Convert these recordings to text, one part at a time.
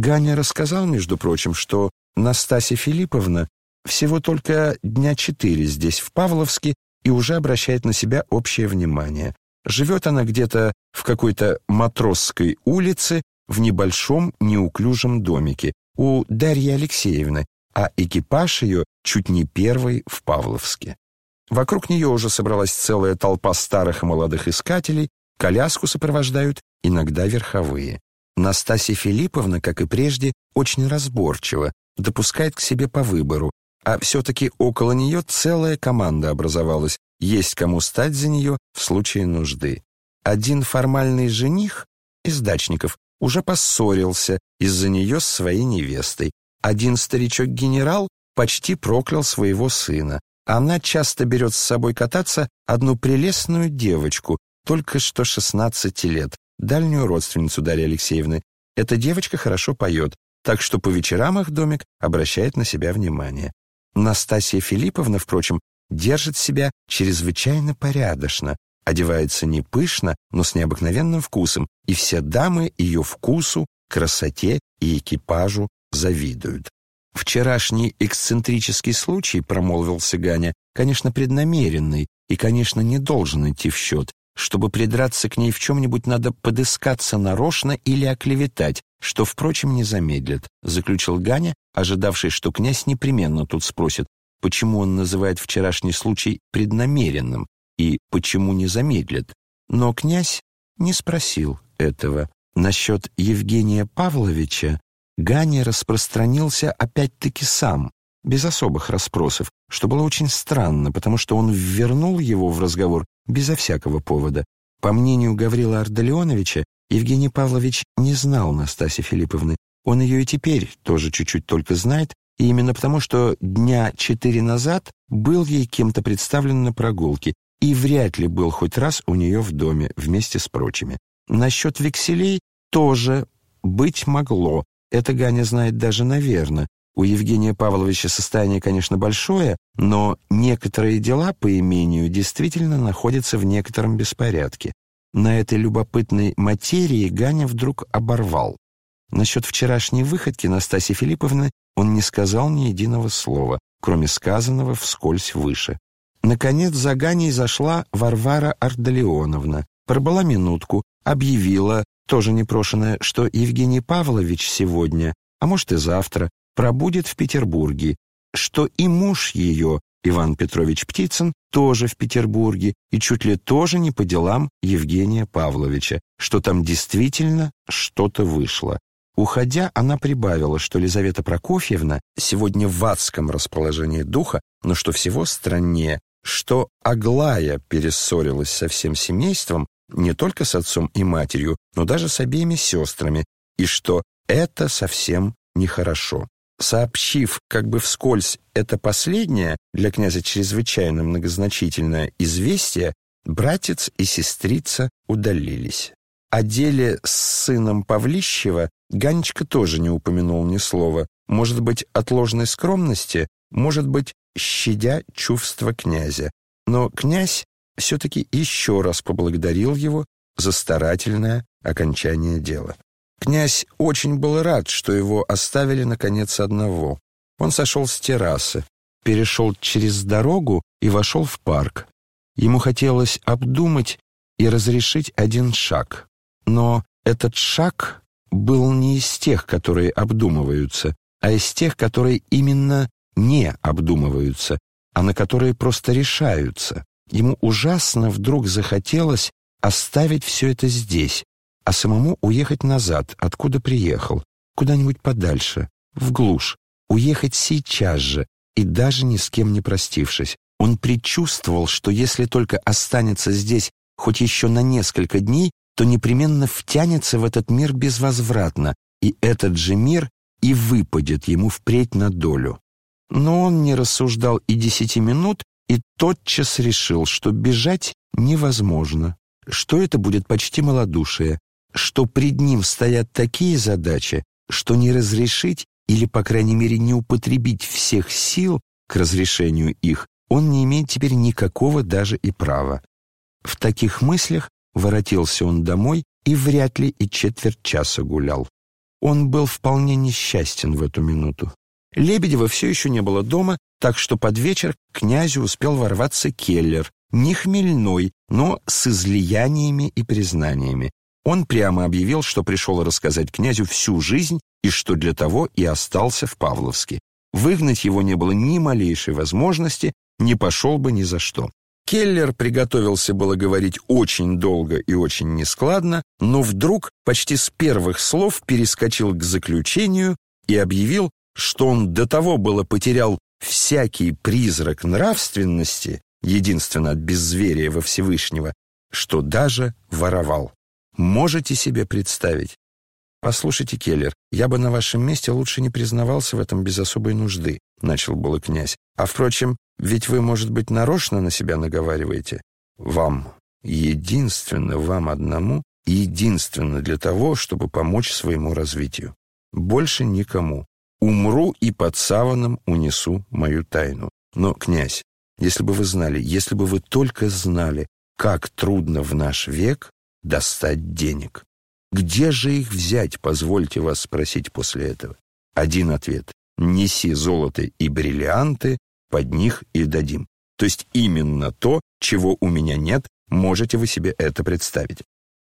Ганя рассказал, между прочим, что Настасья Филипповна всего только дня четыре здесь, в Павловске, и уже обращает на себя общее внимание. Живет она где-то в какой-то матросской улице в небольшом неуклюжем домике у Дарьи Алексеевны, а экипаж ее чуть не первый в Павловске. Вокруг нее уже собралась целая толпа старых и молодых искателей, коляску сопровождают иногда верховые. Настасья Филипповна, как и прежде, очень разборчива, допускает к себе по выбору, а все-таки около нее целая команда образовалась, есть кому стать за нее в случае нужды. Один формальный жених из дачников уже поссорился из-за нее с своей невестой. Один старичок-генерал почти проклял своего сына. Она часто берет с собой кататься одну прелестную девочку, только что 16 лет, дальнюю родственницу Дарьи Алексеевны. Эта девочка хорошо поет, так что по вечерам их домик обращает на себя внимание. Настасья Филипповна, впрочем, держит себя чрезвычайно порядочно, одевается не пышно, но с необыкновенным вкусом, и все дамы ее вкусу, красоте и экипажу завидуют. «Вчерашний эксцентрический случай», — промолвился Ганя, «конечно, преднамеренный и, конечно, не должен идти в счет. Чтобы придраться к ней в чем-нибудь, надо подыскаться нарочно или оклеветать, что, впрочем, не замедлит», — заключил Ганя, ожидавший, что князь непременно тут спросит, почему он называет вчерашний случай преднамеренным и почему не замедлит. Но князь не спросил этого. Насчет Евгения Павловича Ганя распространился опять-таки сам, без особых расспросов, что было очень странно, потому что он ввернул его в разговор безо всякого повода. По мнению Гаврила Ардалионовича, Евгений Павлович не знал Настасьи Филипповны. Он ее и теперь тоже чуть-чуть только знает, и именно потому, что дня четыре назад был ей кем-то представлен на прогулке и вряд ли был хоть раз у нее в доме вместе с прочими. Насчет векселей тоже быть могло, это Ганя знает даже наверное. У Евгения Павловича состояние, конечно, большое, но некоторые дела, по имению, действительно находятся в некотором беспорядке. На этой любопытной материи Ганя вдруг оборвал. Насчет вчерашней выходки Настасьи Филипповны он не сказал ни единого слова, кроме сказанного вскользь выше. Наконец за Ганей зашла Варвара Ардалионовна, пробыла минутку, объявила, тоже непрошенная, что Евгений Павлович сегодня, а может и завтра, пробудет в Петербурге, что и муж ее, Иван Петрович Птицын, тоже в Петербурге и чуть ли тоже не по делам Евгения Павловича, что там действительно что-то вышло. Уходя, она прибавила, что Лизавета Прокофьевна сегодня в адском расположении духа, но что всего страннее, что Аглая перессорилась со всем семейством, не только с отцом и матерью, но даже с обеими сестрами, и что это совсем нехорошо. Сообщив как бы вскользь это последнее, для князя чрезвычайно многозначительное известие, братец и сестрица удалились. О деле с сыном Павлищева Ганечка тоже не упомянул ни слова. Может быть, от ложной скромности, может быть, щадя чувства князя. Но князь все-таки еще раз поблагодарил его за старательное окончание дела. Князь очень был рад, что его оставили, наконец, одного. Он сошел с террасы, перешел через дорогу и вошел в парк. Ему хотелось обдумать и разрешить один шаг. Но этот шаг был не из тех, которые обдумываются, а из тех, которые именно не обдумываются, а на которые просто решаются. Ему ужасно вдруг захотелось оставить все это здесь, а самому уехать назад, откуда приехал, куда-нибудь подальше, в глушь, уехать сейчас же и даже ни с кем не простившись. Он предчувствовал, что если только останется здесь хоть еще на несколько дней, то непременно втянется в этот мир безвозвратно, и этот же мир и выпадет ему впредь на долю. Но он не рассуждал и десяти минут, и тотчас решил, что бежать невозможно, что это будет почти малодушие, что пред ним стоят такие задачи, что не разрешить или, по крайней мере, не употребить всех сил к разрешению их он не имеет теперь никакого даже и права. В таких мыслях воротился он домой и вряд ли и четверть часа гулял. Он был вполне несчастен в эту минуту. Лебедева все еще не было дома, так что под вечер к князю успел ворваться Келлер, не хмельной, но с излияниями и признаниями. Он прямо объявил, что пришел рассказать князю всю жизнь и что для того и остался в Павловске. Выгнать его не было ни малейшей возможности, не пошел бы ни за что. Келлер приготовился было говорить очень долго и очень нескладно, но вдруг почти с первых слов перескочил к заключению и объявил, что он до того было потерял всякий призрак нравственности, единственно от беззверия во Всевышнего, что даже воровал. Можете себе представить? «Послушайте, Келлер, я бы на вашем месте лучше не признавался в этом без особой нужды», — начал было князь. «А, впрочем, ведь вы, может быть, нарочно на себя наговариваете? Вам, единственно вам одному, единственно для того, чтобы помочь своему развитию. Больше никому. Умру и под саваном унесу мою тайну. Но, князь, если бы вы знали, если бы вы только знали, как трудно в наш век достать денег. Где же их взять, позвольте вас спросить после этого? Один ответ. Неси золото и бриллианты, под них и дадим. То есть именно то, чего у меня нет, можете вы себе это представить.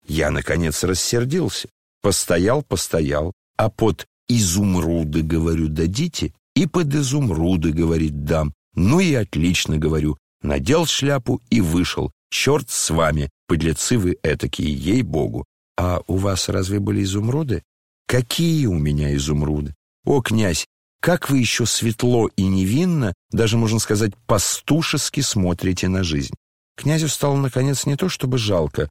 Я, наконец, рассердился. Постоял, постоял, а под изумруды, говорю, дадите, и под изумруды, говорит, дам. Ну и отлично, говорю. Надел шляпу и вышел. Черт с вами, подлецы вы этакие, ей-богу. «А у вас разве были изумруды?» «Какие у меня изумруды? О, князь, как вы еще светло и невинно, даже, можно сказать, пастушески смотрите на жизнь!» Князю стало, наконец, не то чтобы жалко,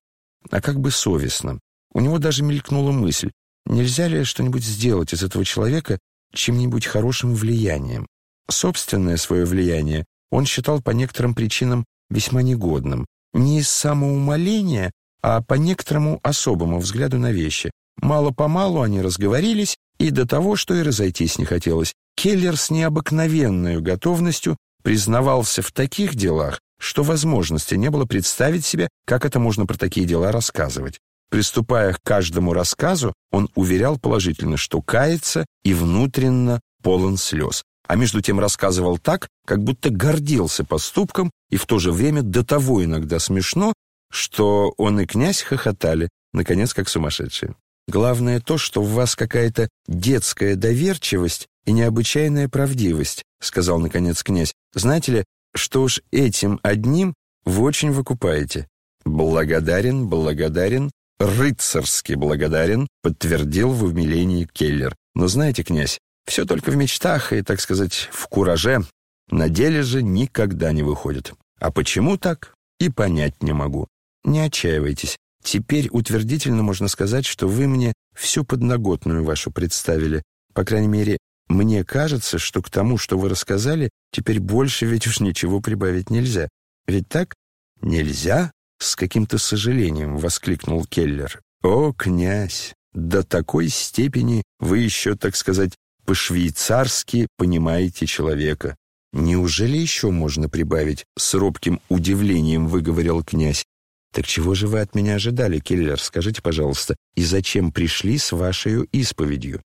а как бы совестно. У него даже мелькнула мысль, нельзя ли что-нибудь сделать из этого человека чем-нибудь хорошим влиянием. Собственное свое влияние он считал по некоторым причинам весьма негодным. Не из самоумоления, а по некоторому особому взгляду на вещи. Мало-помалу они разговорились, и до того, что и разойтись не хотелось. Келлер с необыкновенной готовностью признавался в таких делах, что возможности не было представить себе, как это можно про такие дела рассказывать. Приступая к каждому рассказу, он уверял положительно, что кается и внутренно полон слез, а между тем рассказывал так, как будто гордился поступком и в то же время до того иногда смешно, что он и князь хохотали, наконец, как сумасшедшие. Главное то, что в вас какая-то детская доверчивость и необычайная правдивость, сказал, наконец, князь. Знаете ли, что уж этим одним вы очень выкупаете. Благодарен, благодарен, рыцарски благодарен, подтвердил в умилении Келлер. Но знаете, князь, все только в мечтах и, так сказать, в кураже. На деле же никогда не выходит. А почему так? И понять не могу. Не отчаивайтесь. Теперь утвердительно можно сказать, что вы мне всю подноготную вашу представили. По крайней мере, мне кажется, что к тому, что вы рассказали, теперь больше ведь уж ничего прибавить нельзя. Ведь так? Нельзя? С каким-то сожалением воскликнул Келлер. О, князь, до такой степени вы еще, так сказать, по-швейцарски понимаете человека. Неужели еще можно прибавить? С робким удивлением выговорил князь. «Так чего же вы от меня ожидали, Киллер, скажите, пожалуйста, и зачем пришли с вашей исповедью?»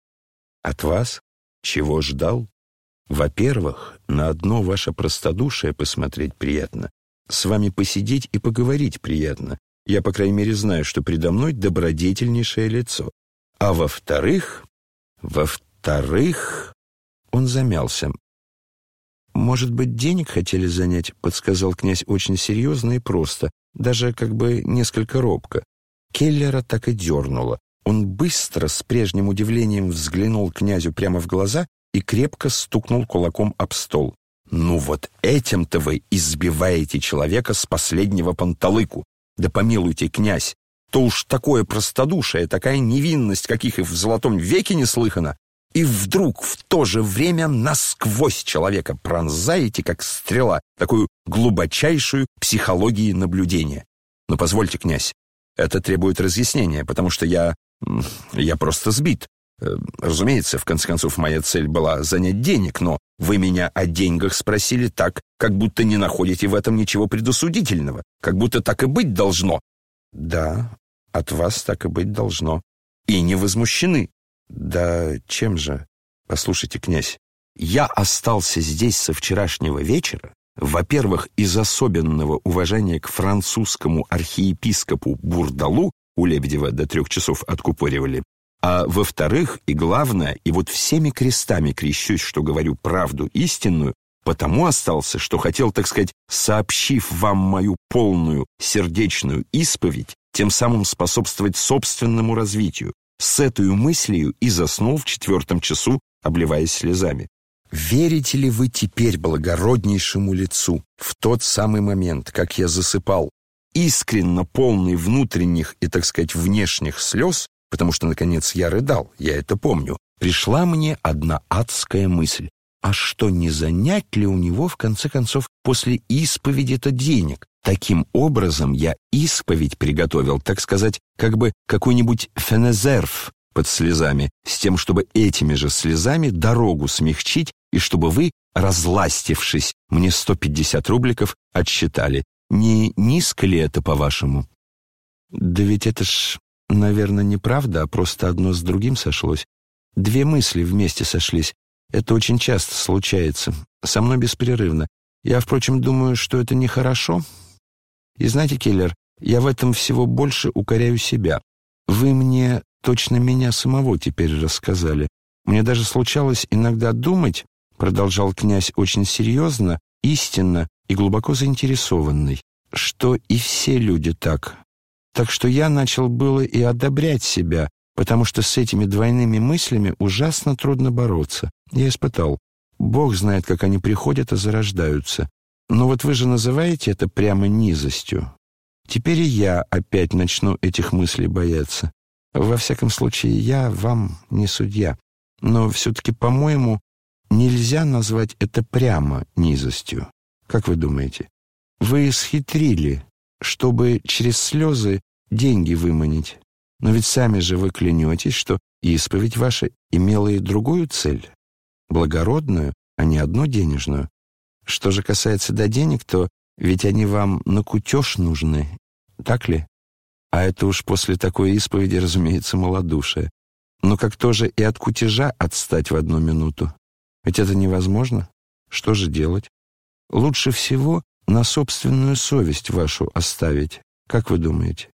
«От вас? Чего ждал?» «Во-первых, на одно ваше простодушие посмотреть приятно, с вами посидеть и поговорить приятно. Я, по крайней мере, знаю, что предо мной добродетельнейшее лицо. А во-вторых, во-вторых...» Он замялся. «Может быть, денег хотели занять?» — подсказал князь очень серьезно и просто, даже как бы несколько робко. Келлера так и дернуло. Он быстро, с прежним удивлением, взглянул князю прямо в глаза и крепко стукнул кулаком об стол. «Ну вот этим-то вы избиваете человека с последнего панталыку. Да помилуйте, князь, то уж такое простодушие, такая невинность, каких и в золотом веке не слыхано, и вдруг в то же время насквозь человека пронзаете, как стрела, такую глубочайшую психологии наблюдения. Но позвольте, князь, это требует разъяснения, потому что я... я просто сбит. Э, разумеется, в конце концов, моя цель была занять денег, но вы меня о деньгах спросили так, как будто не находите в этом ничего предосудительного, как будто так и быть должно. Да, от вас так и быть должно. И не возмущены. Да чем же? Послушайте, князь, я остался здесь со вчерашнего вечера, во-первых, из особенного уважения к французскому архиепископу Бурдалу, у Лебедева до трех часов откупоривали, а во-вторых, и главное, и вот всеми крестами крещусь, что говорю правду истинную, потому остался, что хотел, так сказать, сообщив вам мою полную сердечную исповедь, тем самым способствовать собственному развитию. С этой мыслью и заснул в четвертом часу, обливаясь слезами. Верите ли вы теперь благороднейшему лицу в тот самый момент, как я засыпал, искренно полный внутренних и, так сказать, внешних слез, потому что, наконец, я рыдал, я это помню, пришла мне одна адская мысль. А что, не занять ли у него, в конце концов, после исповеди-то денег? Таким образом, я исповедь приготовил, так сказать, как бы какой-нибудь фенезерв под слезами, с тем, чтобы этими же слезами дорогу смягчить, и чтобы вы, разластившись, мне 150 рубликов отсчитали. Не низко ли это, по-вашему? Да ведь это ж Наверное, неправда, а просто одно с другим сошлось. Две мысли вместе сошлись. Это очень часто случается. Со мной беспрерывно. Я, впрочем, думаю, что это нехорошо. И знаете, Келлер, я в этом всего больше укоряю себя. Вы мне точно меня самого теперь рассказали. Мне даже случалось иногда думать, продолжал князь очень серьезно, истинно и глубоко заинтересованный, что и все люди так, так что я начал было и одобрять себя, потому что с этими двойными мыслями ужасно трудно бороться. Я испытал. Бог знает, как они приходят и зарождаются. Но вот вы же называете это прямо низостью. Теперь и я опять начну этих мыслей бояться. Во всяком случае, я вам не судья. Но все-таки, по-моему, нельзя назвать это прямо низостью. Как вы думаете? Вы схитрили, чтобы через слезы деньги выманить. Но ведь сами же вы клянетесь, что исповедь ваша имела и другую цель, благородную, а не одну денежную. Что же касается до денег, то ведь они вам на кутеж нужны, так ли? А это уж после такой исповеди, разумеется, малодушие. Но как тоже и от кутежа отстать в одну минуту? Ведь это невозможно. Что же делать? Лучше всего на собственную совесть вашу оставить. Как вы думаете?